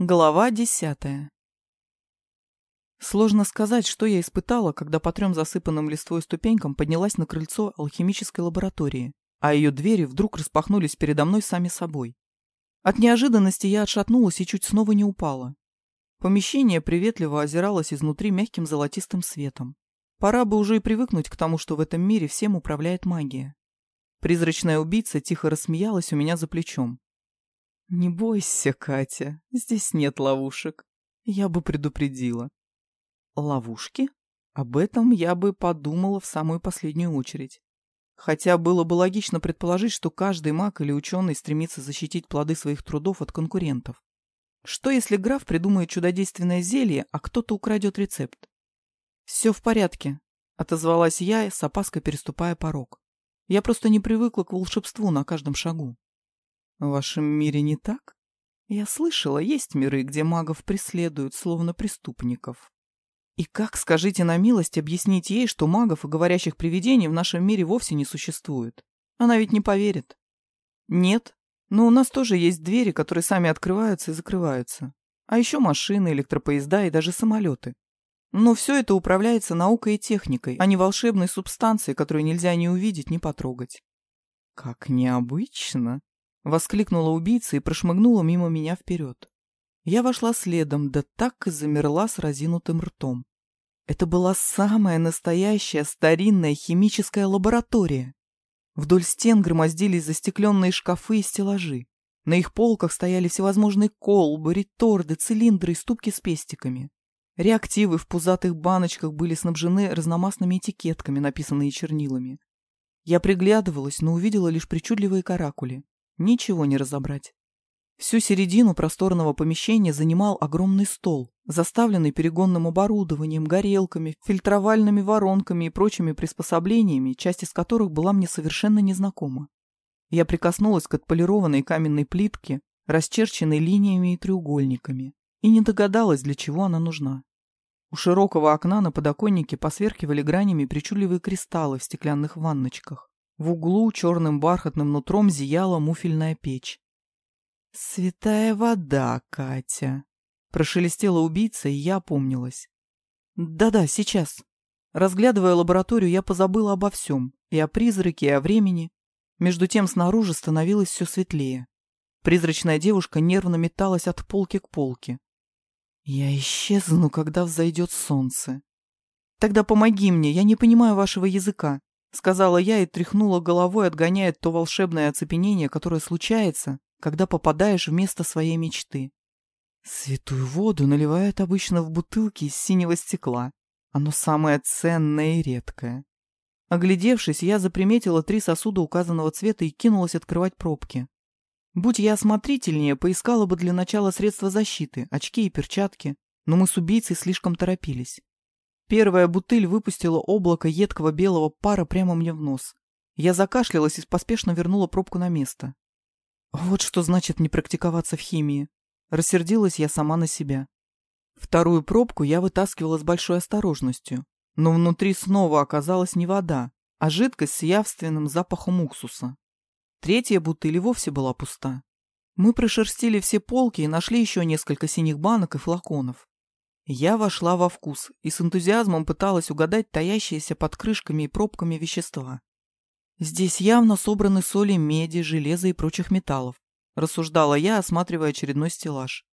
Глава десятая. Сложно сказать, что я испытала, когда по трем засыпанным листвой ступенькам поднялась на крыльцо алхимической лаборатории, а ее двери вдруг распахнулись передо мной сами собой. От неожиданности я отшатнулась и чуть снова не упала. Помещение приветливо озиралось изнутри мягким золотистым светом. Пора бы уже и привыкнуть к тому, что в этом мире всем управляет магия. Призрачная убийца тихо рассмеялась у меня за плечом. «Не бойся, Катя, здесь нет ловушек. Я бы предупредила». «Ловушки? Об этом я бы подумала в самую последнюю очередь. Хотя было бы логично предположить, что каждый маг или ученый стремится защитить плоды своих трудов от конкурентов. Что если граф придумает чудодейственное зелье, а кто-то украдет рецепт? «Все в порядке», — отозвалась я, с опаской переступая порог. «Я просто не привыкла к волшебству на каждом шагу». В вашем мире не так? Я слышала, есть миры, где магов преследуют, словно преступников. И как, скажите на милость, объяснить ей, что магов и говорящих привидений в нашем мире вовсе не существует? Она ведь не поверит. Нет, но у нас тоже есть двери, которые сами открываются и закрываются. А еще машины, электропоезда и даже самолеты. Но все это управляется наукой и техникой, а не волшебной субстанцией, которую нельзя ни увидеть, ни потрогать. Как необычно, Воскликнула убийца и прошмыгнула мимо меня вперед. Я вошла следом, да так и замерла с разинутым ртом. Это была самая настоящая старинная химическая лаборатория. Вдоль стен громоздились застекленные шкафы и стеллажи. На их полках стояли всевозможные колбы, реторды, цилиндры и ступки с пестиками. Реактивы в пузатых баночках были снабжены разномастными этикетками, написанные чернилами. Я приглядывалась, но увидела лишь причудливые каракули. Ничего не разобрать. Всю середину просторного помещения занимал огромный стол, заставленный перегонным оборудованием, горелками, фильтровальными воронками и прочими приспособлениями, часть из которых была мне совершенно незнакома. Я прикоснулась к отполированной каменной плитке, расчерченной линиями и треугольниками, и не догадалась, для чего она нужна. У широкого окна на подоконнике посверкивали гранями причудливые кристаллы в стеклянных ванночках. В углу черным бархатным нутром зияла муфельная печь. «Святая вода, Катя!» Прошелестела убийца, и я опомнилась. «Да-да, сейчас». Разглядывая лабораторию, я позабыла обо всем. И о призраке, и о времени. Между тем снаружи становилось все светлее. Призрачная девушка нервно металась от полки к полке. «Я исчезну, когда взойдет солнце». «Тогда помоги мне, я не понимаю вашего языка», Сказала я и тряхнула головой, отгоняя то волшебное оцепенение, которое случается, когда попадаешь в место своей мечты. Святую воду наливают обычно в бутылки из синего стекла. Оно самое ценное и редкое. Оглядевшись, я заприметила три сосуда указанного цвета и кинулась открывать пробки. Будь я осмотрительнее, поискала бы для начала средства защиты, очки и перчатки, но мы с убийцей слишком торопились. Первая бутыль выпустила облако едкого белого пара прямо мне в нос. Я закашлялась и поспешно вернула пробку на место. Вот что значит не практиковаться в химии. Рассердилась я сама на себя. Вторую пробку я вытаскивала с большой осторожностью, но внутри снова оказалась не вода, а жидкость с явственным запахом уксуса. Третья бутыль вовсе была пуста. Мы прошерстили все полки и нашли еще несколько синих банок и флаконов. Я вошла во вкус и с энтузиазмом пыталась угадать таящиеся под крышками и пробками вещества. Здесь явно собраны соли меди, железа и прочих металлов, рассуждала я, осматривая очередной стеллаж.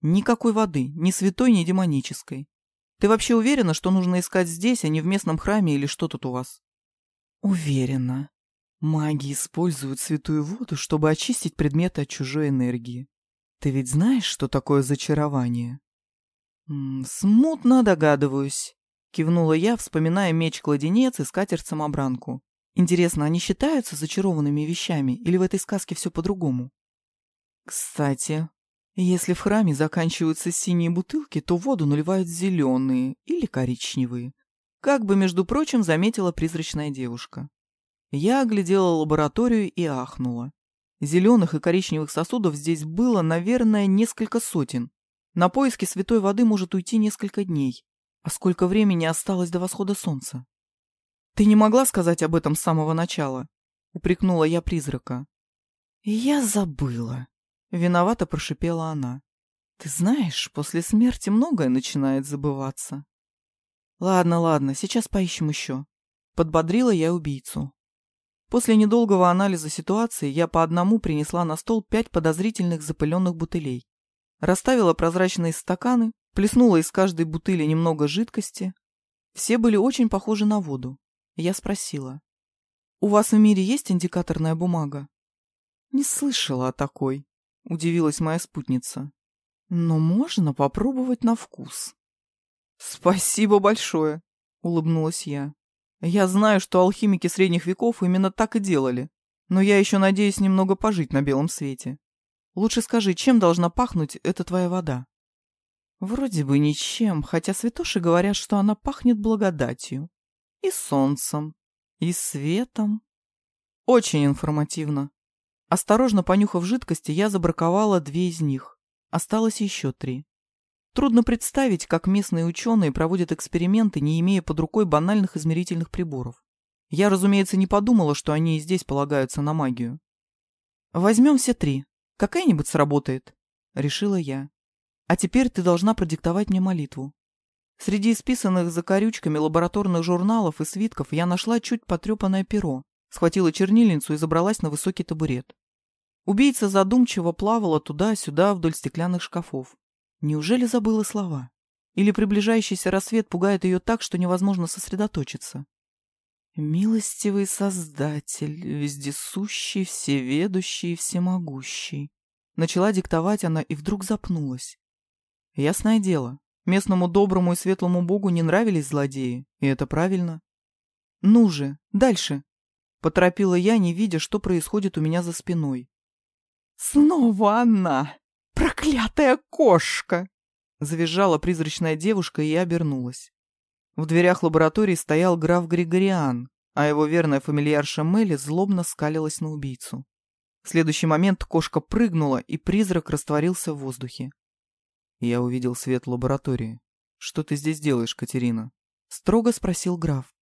Никакой воды, ни святой, ни демонической. Ты вообще уверена, что нужно искать здесь, а не в местном храме или что тут у вас? Уверена. Маги используют святую воду, чтобы очистить предметы от чужой энергии. Ты ведь знаешь, что такое зачарование? «Смутно догадываюсь», — кивнула я, вспоминая меч-кладенец и скатерть-самобранку. «Интересно, они считаются зачарованными вещами или в этой сказке все по-другому?» «Кстати, если в храме заканчиваются синие бутылки, то воду наливают зеленые или коричневые», как бы, между прочим, заметила призрачная девушка. Я оглядела лабораторию и ахнула. Зеленых и коричневых сосудов здесь было, наверное, несколько сотен. На поиски святой воды может уйти несколько дней. А сколько времени осталось до восхода солнца? Ты не могла сказать об этом с самого начала? Упрекнула я призрака. Я забыла. Виновато прошипела она. Ты знаешь, после смерти многое начинает забываться. Ладно, ладно, сейчас поищем еще. Подбодрила я убийцу. После недолгого анализа ситуации я по одному принесла на стол пять подозрительных запыленных бутылей. Расставила прозрачные стаканы, плеснула из каждой бутыли немного жидкости. Все были очень похожи на воду. Я спросила. «У вас в мире есть индикаторная бумага?» «Не слышала о такой», — удивилась моя спутница. «Но можно попробовать на вкус». «Спасибо большое», — улыбнулась я. «Я знаю, что алхимики средних веков именно так и делали, но я еще надеюсь немного пожить на белом свете. Лучше скажи, чем должна пахнуть эта твоя вода?» «Вроде бы ничем, хотя святоши говорят, что она пахнет благодатью. И солнцем, и светом. Очень информативно. Осторожно понюхав жидкости, я забраковала две из них. Осталось еще три. Трудно представить, как местные ученые проводят эксперименты, не имея под рукой банальных измерительных приборов. Я, разумеется, не подумала, что они и здесь полагаются на магию. «Возьмем все три. Какая-нибудь сработает», — решила я. «А теперь ты должна продиктовать мне молитву. Среди исписанных за корючками лабораторных журналов и свитков я нашла чуть потрепанное перо, схватила чернильницу и забралась на высокий табурет. Убийца задумчиво плавала туда-сюда вдоль стеклянных шкафов. Неужели забыла слова? Или приближающийся рассвет пугает ее так, что невозможно сосредоточиться? «Милостивый Создатель, вездесущий, всеведущий и всемогущий». Начала диктовать она и вдруг запнулась. Ясное дело, Местному доброму и светлому богу не нравились злодеи, и это правильно. «Ну же, дальше!» — поторопила я, не видя, что происходит у меня за спиной. «Снова она! Проклятая кошка!» — завизжала призрачная девушка, и обернулась. В дверях лаборатории стоял граф Григориан, а его верная фамильярша Мелли злобно скалилась на убийцу. В следующий момент кошка прыгнула, и призрак растворился в воздухе. Я увидел свет лаборатории. «Что ты здесь делаешь, Катерина?» — строго спросил граф.